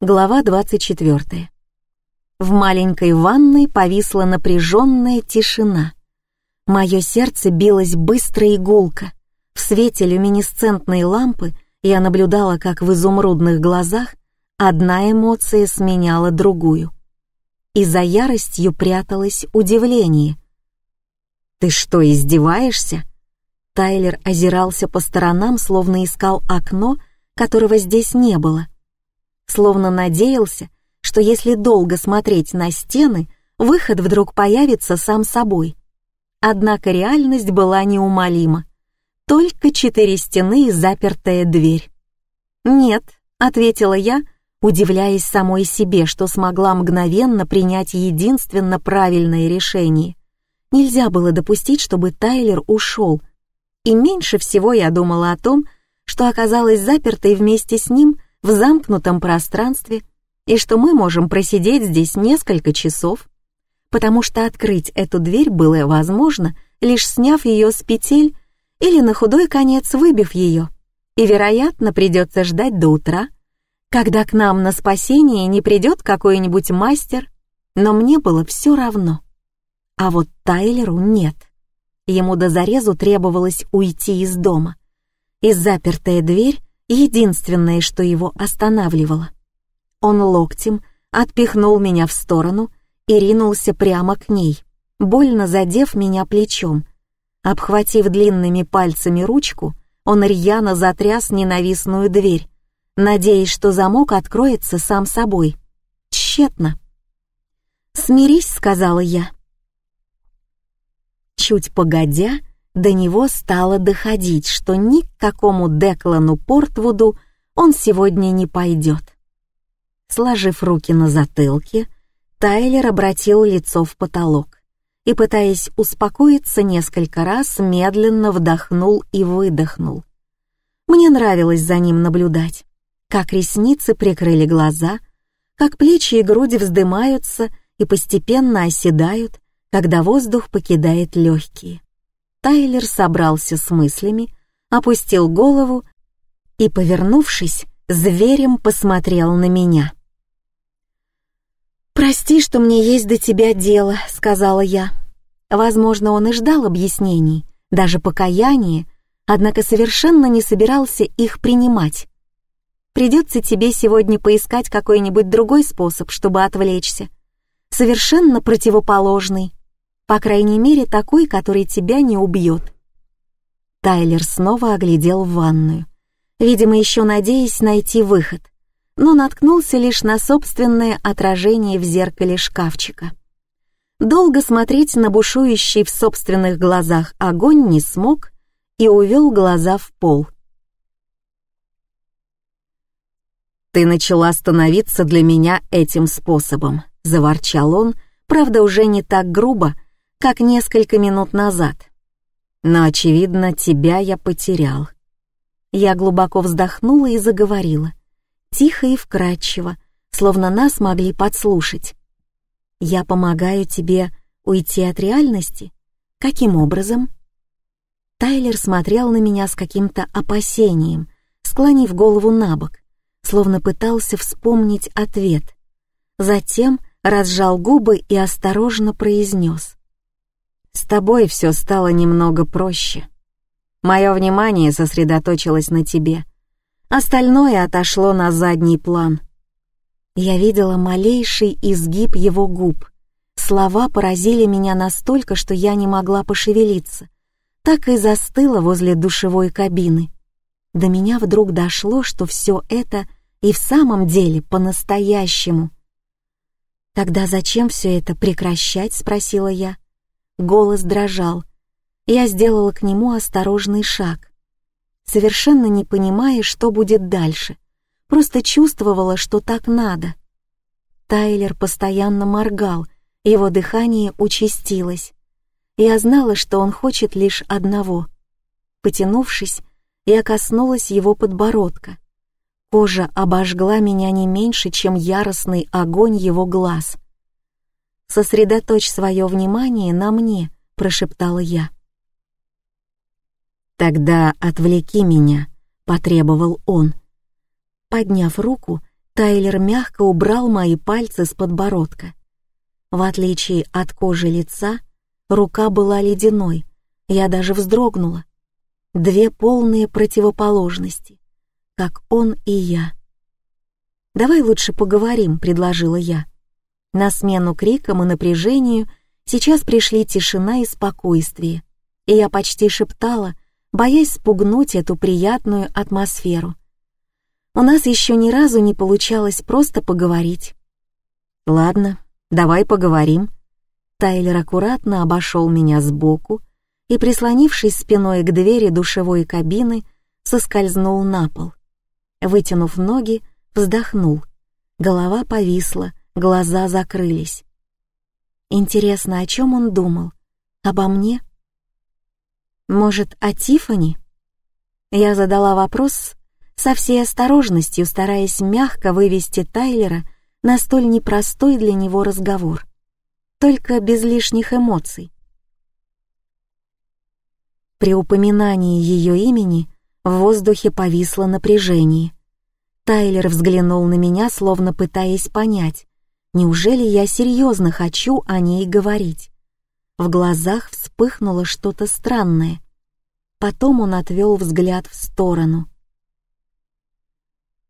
Глава 24. В маленькой ванной повисла напряженная тишина. Мое сердце билось быстро и гулко. В свете люминесцентной лампы я наблюдала, как в изумрудных глазах одна эмоция сменяла другую. И за яростью пряталось удивление. «Ты что, издеваешься?» Тайлер озирался по сторонам, словно искал окно, которого здесь не было — словно надеялся, что если долго смотреть на стены, выход вдруг появится сам собой. Однако реальность была неумолима. Только четыре стены и запертая дверь. «Нет», — ответила я, удивляясь самой себе, что смогла мгновенно принять единственно правильное решение. Нельзя было допустить, чтобы Тайлер ушел. И меньше всего я думала о том, что оказалась запертой вместе с ним в замкнутом пространстве и что мы можем просидеть здесь несколько часов, потому что открыть эту дверь было возможно, лишь сняв ее с петель или на худой конец выбив ее, и, вероятно, придется ждать до утра, когда к нам на спасение не придет какой-нибудь мастер, но мне было все равно. А вот Тайлеру нет. Ему до зарезу требовалось уйти из дома, и запертая дверь единственное, что его останавливало. Он локтем отпихнул меня в сторону и ринулся прямо к ней, больно задев меня плечом. Обхватив длинными пальцами ручку, он рьяно затряс ненавистную дверь, надеясь, что замок откроется сам собой. Тщетно. «Смирись», — сказала я. Чуть погодя, до него стало доходить, что ни к какому Деклану Портвуду он сегодня не пойдет. Сложив руки на затылке, Тайлер обратил лицо в потолок и, пытаясь успокоиться несколько раз, медленно вдохнул и выдохнул. Мне нравилось за ним наблюдать, как ресницы прикрыли глаза, как плечи и груди вздымаются и постепенно оседают, когда воздух покидает легкие. Тайлер собрался с мыслями, опустил голову и, повернувшись, зверем посмотрел на меня. «Прости, что мне есть до тебя дело», — сказала я. Возможно, он и ждал объяснений, даже покаяния, однако совершенно не собирался их принимать. Придется тебе сегодня поискать какой-нибудь другой способ, чтобы отвлечься. Совершенно противоположный. По крайней мере, такой, который тебя не убьет. Тайлер снова оглядел ванную, видимо, еще надеясь найти выход, но наткнулся лишь на собственное отражение в зеркале шкафчика. Долго смотреть на бушующий в собственных глазах огонь не смог и увел глаза в пол. «Ты начала становиться для меня этим способом», — заворчал он, правда, уже не так грубо, как несколько минут назад. Но, очевидно, тебя я потерял. Я глубоко вздохнула и заговорила, тихо и вкрадчиво, словно нас могли подслушать. «Я помогаю тебе уйти от реальности? Каким образом?» Тайлер смотрел на меня с каким-то опасением, склонив голову на бок, словно пытался вспомнить ответ. Затем разжал губы и осторожно произнес. С тобой все стало немного проще. Мое внимание сосредоточилось на тебе. Остальное отошло на задний план. Я видела малейший изгиб его губ. Слова поразили меня настолько, что я не могла пошевелиться. Так и застыла возле душевой кабины. До меня вдруг дошло, что все это и в самом деле по-настоящему. «Тогда зачем все это прекращать?» — спросила я. Голос дрожал. Я сделала к нему осторожный шаг. Совершенно не понимая, что будет дальше. Просто чувствовала, что так надо. Тайлер постоянно моргал, его дыхание участилось. Я знала, что он хочет лишь одного. Потянувшись, я коснулась его подбородка. Кожа обожгла меня не меньше, чем яростный огонь его глаз — сосредоточь свое внимание на мне», — прошептала я. «Тогда отвлеки меня», — потребовал он. Подняв руку, Тайлер мягко убрал мои пальцы с подбородка. В отличие от кожи лица, рука была ледяной, я даже вздрогнула. Две полные противоположности, как он и я. «Давай лучше поговорим», — предложила я. На смену крикам и напряжению сейчас пришли тишина и спокойствие, и я почти шептала, боясь спугнуть эту приятную атмосферу. У нас еще ни разу не получалось просто поговорить. «Ладно, давай поговорим». Тайлер аккуратно обошел меня сбоку и, прислонившись спиной к двери душевой кабины, соскользнул на пол. Вытянув ноги, вздохнул. Голова повисла, глаза закрылись. Интересно, о чем он думал? Обо мне? Может, о Тифани? Я задала вопрос со всей осторожностью, стараясь мягко вывести Тайлера на столь непростой для него разговор. Только без лишних эмоций. При упоминании ее имени в воздухе повисло напряжение. Тайлер взглянул на меня, словно пытаясь понять, неужели я серьезно хочу о ней говорить. В глазах вспыхнуло что-то странное. Потом он отвел взгляд в сторону.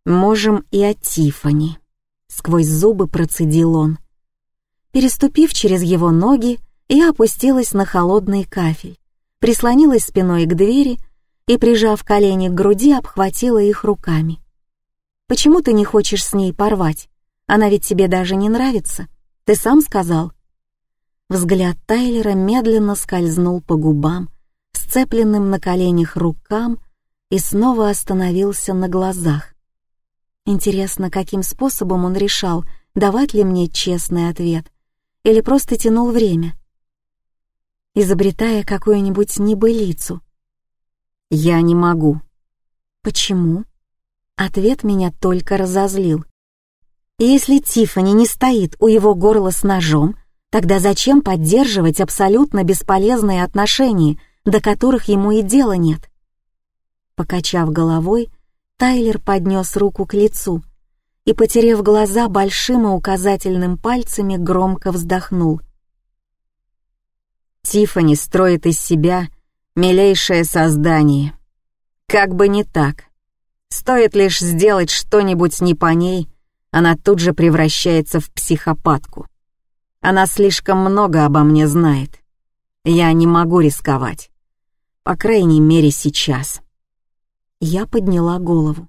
«Можем и о Тифани», — сквозь зубы процедил он. Переступив через его ноги, я опустилась на холодный кафель, прислонилась спиной к двери и, прижав колени к груди, обхватила их руками. «Почему ты не хочешь с ней порвать? Она ведь тебе даже не нравится. Ты сам сказал». Взгляд Тайлера медленно скользнул по губам, сцепленным на коленях рукам и снова остановился на глазах. Интересно, каким способом он решал, давать ли мне честный ответ, или просто тянул время, изобретая какую-нибудь небылицу. «Я не могу». «Почему?» Ответ меня только разозлил. Если Тиффани не стоит у его горла с ножом, тогда зачем поддерживать абсолютно бесполезные отношения, до которых ему и дела нет? Покачав головой, Тайлер поднес руку к лицу и, потерев глаза большим и указательным пальцами, громко вздохнул. Тифани строит из себя милейшее создание. Как бы не так. Стоит лишь сделать что-нибудь не по ней, она тут же превращается в психопатку. Она слишком много обо мне знает. Я не могу рисковать. По крайней мере, сейчас. Я подняла голову.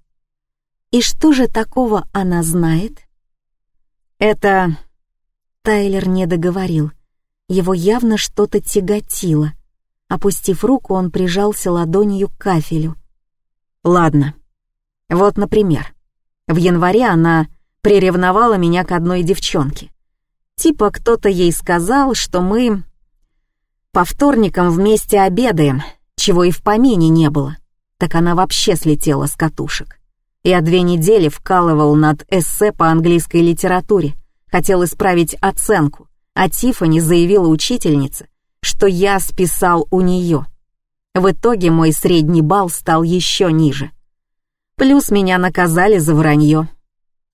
И что же такого она знает? Это... Тайлер не договорил. Его явно что-то тяготило. Опустив руку, он прижался ладонью к кафелю. Ладно. Вот, например, в январе она приревновала меня к одной девчонке. Типа кто-то ей сказал, что мы по вторникам вместе обедаем, чего и в помине не было так она вообще слетела с катушек. Я две недели вкалывал над эссе по английской литературе, хотел исправить оценку, а Тиффани заявила учительнице, что я списал у нее. В итоге мой средний балл стал еще ниже. Плюс меня наказали за вранье.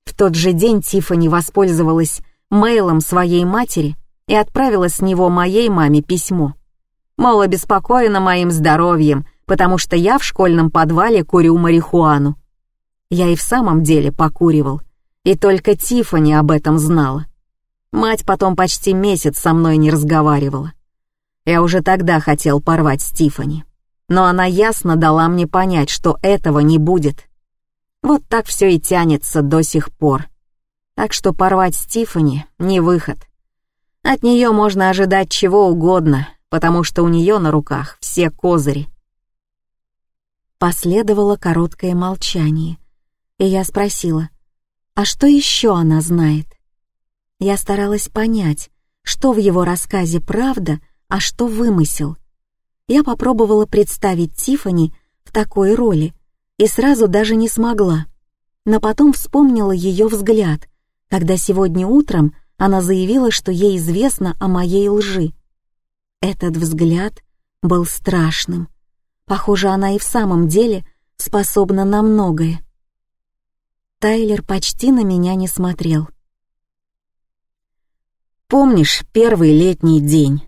В тот же день Тиффани воспользовалась мейлом своей матери и отправила с него моей маме письмо. Мол, обеспокоена моим здоровьем потому что я в школьном подвале курю марихуану. Я и в самом деле покуривал, и только Тифани об этом знала. Мать потом почти месяц со мной не разговаривала. Я уже тогда хотел порвать с Тифани, но она ясно дала мне понять, что этого не будет. Вот так все и тянется до сих пор. Так что порвать с Тифани не выход. От нее можно ожидать чего угодно, потому что у нее на руках все козыри. Последовало короткое молчание, и я спросила, а что еще она знает? Я старалась понять, что в его рассказе правда, а что вымысел. Я попробовала представить Тифани в такой роли и сразу даже не смогла, но потом вспомнила ее взгляд, когда сегодня утром она заявила, что ей известно о моей лжи. Этот взгляд был страшным, Похоже, она и в самом деле способна на многое. Тайлер почти на меня не смотрел. «Помнишь первый летний день?»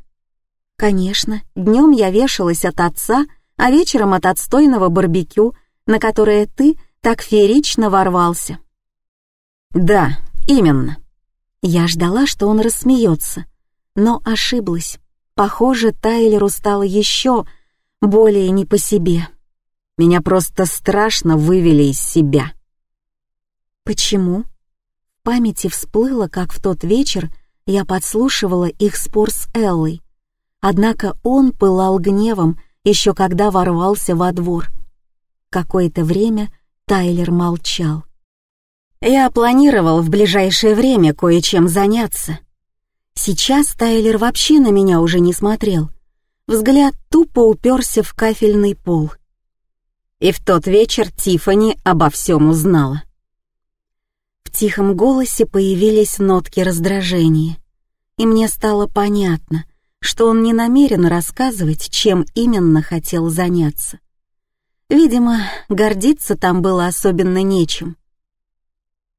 «Конечно, днем я вешалась от отца, а вечером от отстойного барбекю, на которое ты так феерично ворвался». «Да, именно». Я ждала, что он рассмеется, но ошиблась. Похоже, Тайлеру стало еще более не по себе. Меня просто страшно вывели из себя. Почему? В памяти всплыло, как в тот вечер я подслушивала их спор с Эллой. Однако он пылал гневом, еще когда ворвался во двор. Какое-то время Тайлер молчал. Я планировал в ближайшее время кое-чем заняться. Сейчас Тайлер вообще на меня уже не смотрел. Взгляд тупо уперся в кафельный пол. И в тот вечер Тифани обо всем узнала. В тихом голосе появились нотки раздражения, и мне стало понятно, что он не намерен рассказывать, чем именно хотел заняться. Видимо, гордиться там было особенно нечем.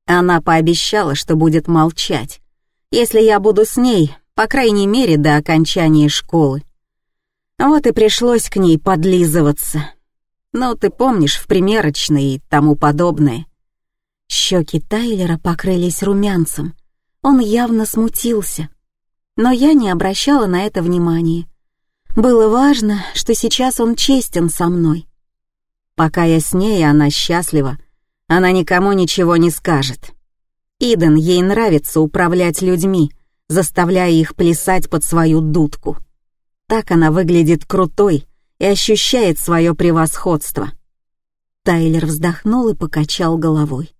Она пообещала, что будет молчать, если я буду с ней, по крайней мере, до окончания школы. Вот и пришлось к ней подлизываться. Ну, ты помнишь, в примерочной и тому подобное. Щеки Тайлера покрылись румянцем. Он явно смутился. Но я не обращала на это внимания. Было важно, что сейчас он честен со мной. Пока я с ней, она счастлива, она никому ничего не скажет. Иден ей нравится управлять людьми, заставляя их плясать под свою дудку. Так она выглядит крутой и ощущает свое превосходство. Тайлер вздохнул и покачал головой.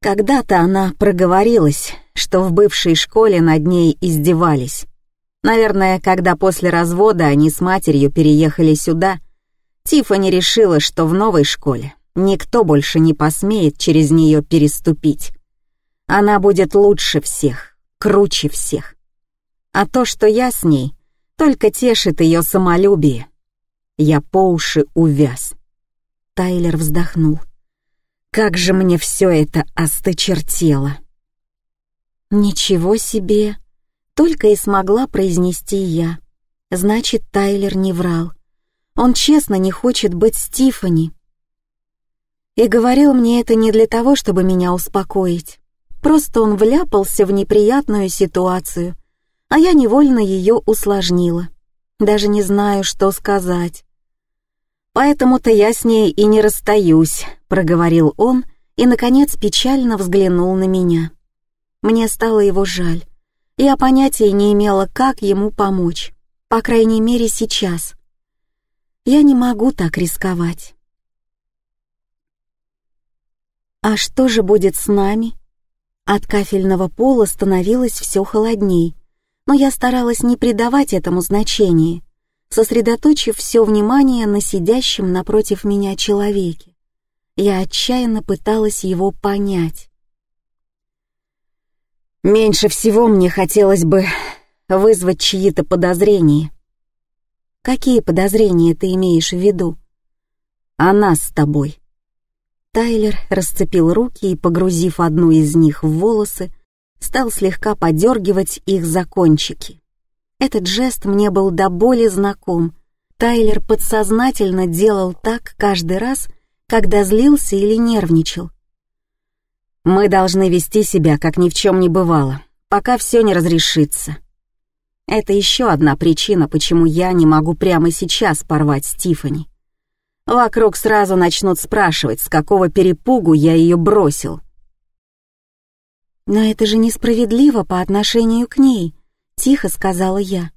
Когда-то она проговорилась, что в бывшей школе над ней издевались. Наверное, когда после развода они с матерью переехали сюда, Тиффани решила, что в новой школе Никто больше не посмеет через нее переступить. Она будет лучше всех, круче всех. А то, что я с ней, только тешит ее самолюбие. Я по уши увяз. Тайлер вздохнул. Как же мне все это осточертело. Ничего себе, только и смогла произнести я. Значит, Тайлер не врал. Он честно не хочет быть с Тиффани. И говорил мне это не для того, чтобы меня успокоить. Просто он вляпался в неприятную ситуацию, а я невольно ее усложнила. Даже не знаю, что сказать. «Поэтому-то я с ней и не расстаюсь», — проговорил он и, наконец, печально взглянул на меня. Мне стало его жаль. Я понятия не имела, как ему помочь, по крайней мере, сейчас. Я не могу так рисковать. А что же будет с нами? От кафельного пола становилось все холодней, но я старалась не придавать этому значения, сосредоточив все внимание на сидящем напротив меня человеке. Я отчаянно пыталась его понять. Меньше всего мне хотелось бы вызвать чьи-то подозрения. Какие подозрения ты имеешь в виду? О нас с тобой. Тайлер расцепил руки и, погрузив одну из них в волосы, стал слегка подергивать их за кончики. Этот жест мне был до боли знаком. Тайлер подсознательно делал так каждый раз, когда злился или нервничал. «Мы должны вести себя, как ни в чем не бывало, пока все не разрешится». Это еще одна причина, почему я не могу прямо сейчас порвать с Тиффани. Вокруг сразу начнут спрашивать, с какого перепугу я ее бросил. «Но это же несправедливо по отношению к ней», — тихо сказала я.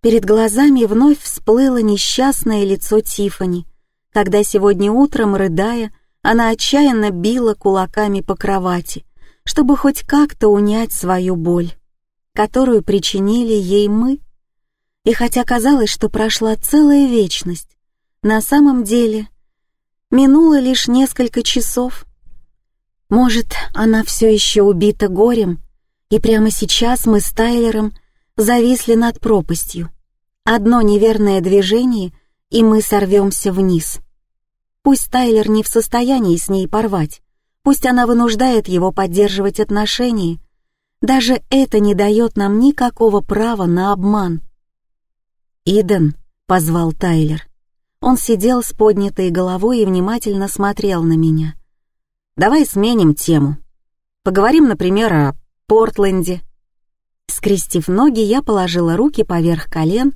Перед глазами вновь всплыло несчастное лицо Тифани, когда сегодня утром, рыдая, она отчаянно била кулаками по кровати, чтобы хоть как-то унять свою боль, которую причинили ей мы. И хотя казалось, что прошла целая вечность, на самом деле, минуло лишь несколько часов. Может, она все еще убита горем, и прямо сейчас мы с Тайлером зависли над пропастью. Одно неверное движение, и мы сорвемся вниз. Пусть Тайлер не в состоянии с ней порвать, пусть она вынуждает его поддерживать отношения, даже это не дает нам никакого права на обман. «Иден», — позвал Тайлер. Он сидел с поднятой головой и внимательно смотрел на меня. «Давай сменим тему. Поговорим, например, о Портленде». Скрестив ноги, я положила руки поверх колен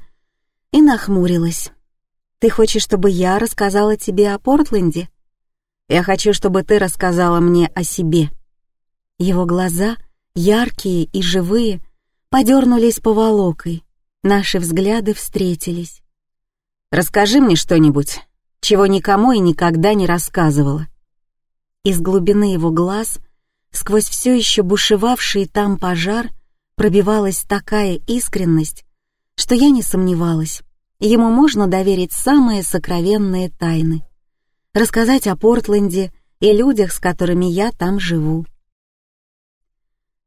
и нахмурилась. «Ты хочешь, чтобы я рассказала тебе о Портленде?» «Я хочу, чтобы ты рассказала мне о себе». Его глаза яркие и живые, подернулись поволокой. Наши взгляды встретились. «Расскажи мне что-нибудь, чего никому и никогда не рассказывала». Из глубины его глаз, сквозь все еще бушевавший там пожар, пробивалась такая искренность, что я не сомневалась. Ему можно доверить самые сокровенные тайны. Рассказать о Портленде и людях, с которыми я там живу.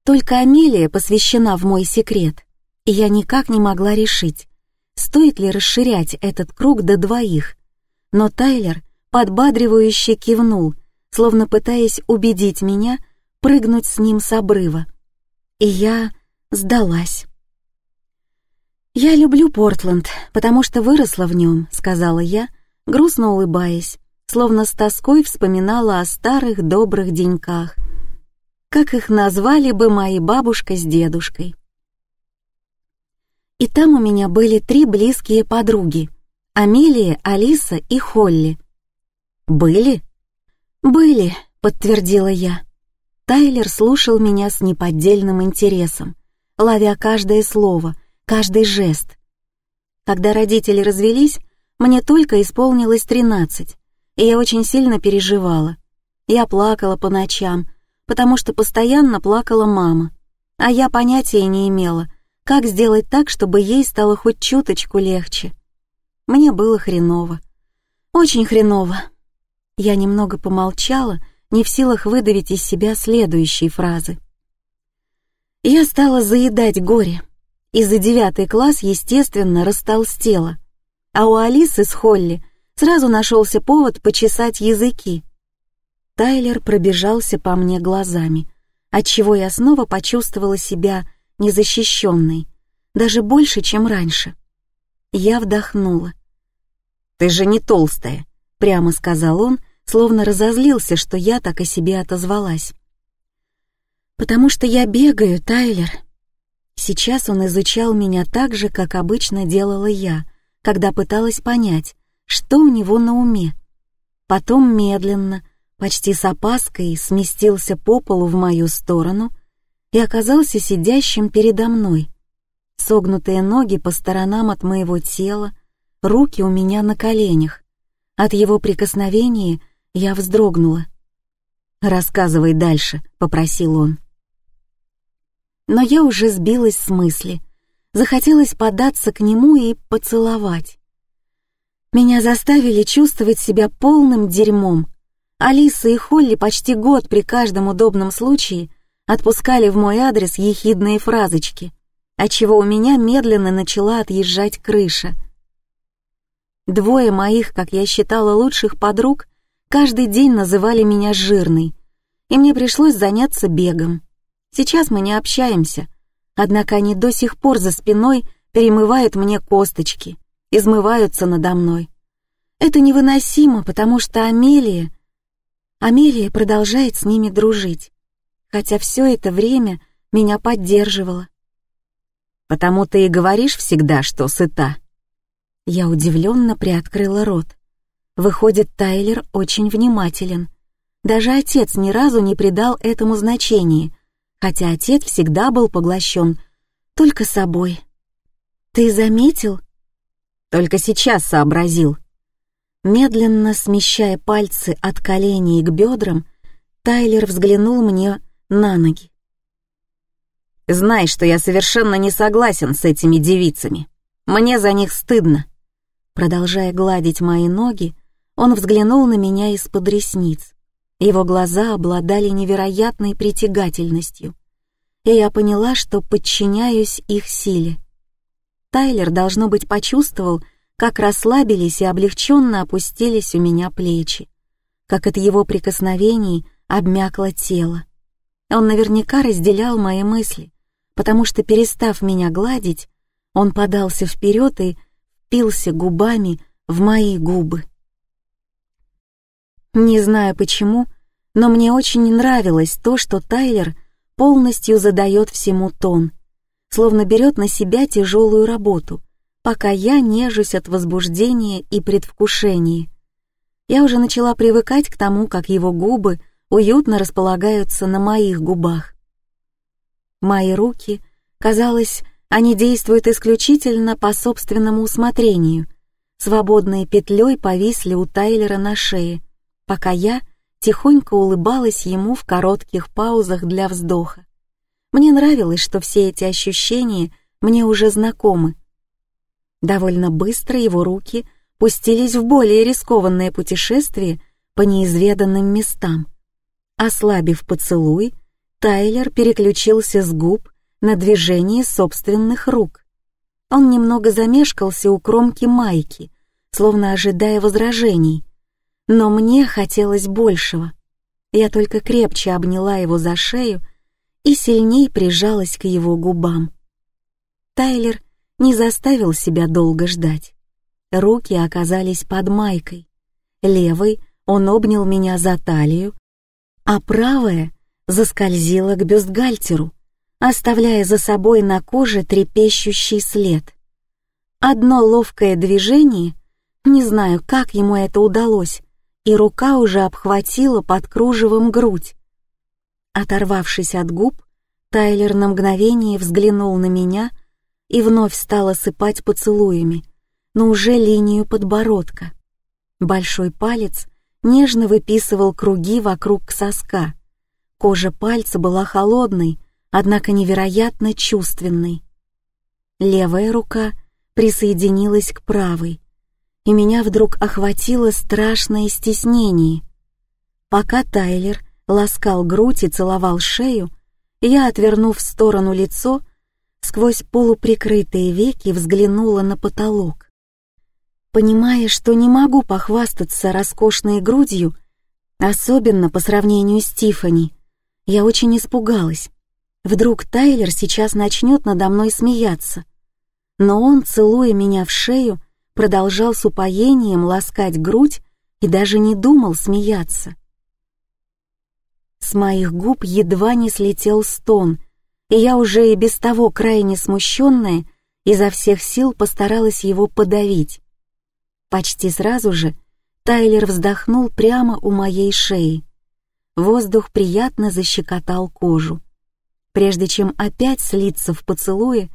Только Амелия посвящена в мой секрет, и я никак не могла решить, стоит ли расширять этот круг до двоих. Но Тайлер подбадривающе кивнул, словно пытаясь убедить меня прыгнуть с ним с обрыва. И я сдалась. «Я люблю Портленд, потому что выросла в нем», — сказала я, грустно улыбаясь, словно с тоской вспоминала о старых добрых деньках — как их назвали бы мои бабушка с дедушкой. И там у меня были три близкие подруги — Амелия, Алиса и Холли. «Были?» «Были», — подтвердила я. Тайлер слушал меня с неподдельным интересом, ловя каждое слово, каждый жест. Когда родители развелись, мне только исполнилось тринадцать, и я очень сильно переживала. Я плакала по ночам, потому что постоянно плакала мама, а я понятия не имела, как сделать так, чтобы ей стало хоть чуточку легче. Мне было хреново. Очень хреново. Я немного помолчала, не в силах выдавить из себя следующие фразы. Я стала заедать горе. И за девятый класс, естественно, растолстела. А у Алисы с Холли сразу нашелся повод почесать языки. Тайлер пробежался по мне глазами, отчего я снова почувствовала себя незащищенной, даже больше, чем раньше. Я вдохнула. «Ты же не толстая», — прямо сказал он, словно разозлился, что я так о себе отозвалась. «Потому что я бегаю, Тайлер». Сейчас он изучал меня так же, как обычно делала я, когда пыталась понять, что у него на уме. Потом медленно, почти с опаской сместился по полу в мою сторону и оказался сидящим передо мной. Согнутые ноги по сторонам от моего тела, руки у меня на коленях. От его прикосновения я вздрогнула. «Рассказывай дальше», — попросил он. Но я уже сбилась с мысли. Захотелось податься к нему и поцеловать. Меня заставили чувствовать себя полным дерьмом, Алиса и Холли почти год при каждом удобном случае отпускали в мой адрес ехидные фразочки, отчего у меня медленно начала отъезжать крыша. Двое моих, как я считала, лучших подруг каждый день называли меня жирной, и мне пришлось заняться бегом. Сейчас мы не общаемся, однако они до сих пор за спиной перемывают мне косточки, измываются надо мной. Это невыносимо, потому что Амелия — Амелия продолжает с ними дружить, хотя все это время меня поддерживала. «Потому ты и говоришь всегда, что сыта». Я удивленно приоткрыла рот. Выходит, Тайлер очень внимателен. Даже отец ни разу не придал этому значения, хотя отец всегда был поглощен только собой. «Ты заметил?» «Только сейчас сообразил», Медленно смещая пальцы от коленей к бедрам, Тайлер взглянул мне на ноги. «Знай, что я совершенно не согласен с этими девицами. Мне за них стыдно». Продолжая гладить мои ноги, он взглянул на меня из-под ресниц. Его глаза обладали невероятной притягательностью, и я поняла, что подчиняюсь их силе. Тайлер, должно быть, почувствовал, как расслабились и облегченно опустились у меня плечи, как от его прикосновений обмякло тело. Он наверняка разделял мои мысли, потому что, перестав меня гладить, он подался вперед и впился губами в мои губы. Не знаю почему, но мне очень нравилось то, что Тайлер полностью задает всему тон, словно берет на себя тяжелую работу, пока я нежусь от возбуждения и предвкушения. Я уже начала привыкать к тому, как его губы уютно располагаются на моих губах. Мои руки, казалось, они действуют исключительно по собственному усмотрению, свободной петлей повисли у Тайлера на шее, пока я тихонько улыбалась ему в коротких паузах для вздоха. Мне нравилось, что все эти ощущения мне уже знакомы. Довольно быстро его руки пустились в более рискованное путешествие по неизведанным местам. Ослабив поцелуй, Тайлер переключился с губ на движение собственных рук. Он немного замешкался у кромки майки, словно ожидая возражений, но мне хотелось большего. Я только крепче обняла его за шею и сильней прижалась к его губам. Тайлер не заставил себя долго ждать. Руки оказались под майкой. Левой он обнял меня за талию, а правая заскользила к бюстгальтеру, оставляя за собой на коже трепещущий след. Одно ловкое движение, не знаю, как ему это удалось, и рука уже обхватила под кружевом грудь. Оторвавшись от губ, Тайлер на мгновение взглянул на меня и вновь стал осыпать поцелуями, но уже линию подбородка. Большой палец нежно выписывал круги вокруг соска. Кожа пальца была холодной, однако невероятно чувственной. Левая рука присоединилась к правой, и меня вдруг охватило страшное стеснение. Пока Тайлер ласкал грудь и целовал шею, я, отвернув в сторону лицо, сквозь полуприкрытые веки взглянула на потолок. Понимая, что не могу похвастаться роскошной грудью, особенно по сравнению с Тифани, я очень испугалась. Вдруг Тайлер сейчас начнет надо мной смеяться. Но он, целуя меня в шею, продолжал с упоением ласкать грудь и даже не думал смеяться. С моих губ едва не слетел стон, и я уже и без того крайне смущенная изо всех сил постаралась его подавить. Почти сразу же Тайлер вздохнул прямо у моей шеи. Воздух приятно защекотал кожу. Прежде чем опять слиться в поцелуе,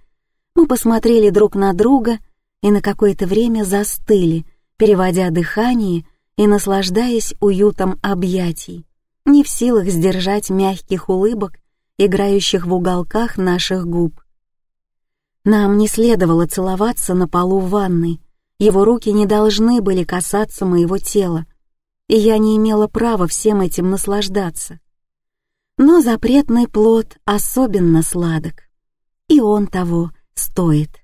мы посмотрели друг на друга — и на какое-то время застыли, переводя дыхание и наслаждаясь уютом объятий, не в силах сдержать мягких улыбок, играющих в уголках наших губ. Нам не следовало целоваться на полу ванной, его руки не должны были касаться моего тела, и я не имела права всем этим наслаждаться. Но запретный плод особенно сладок, и он того стоит.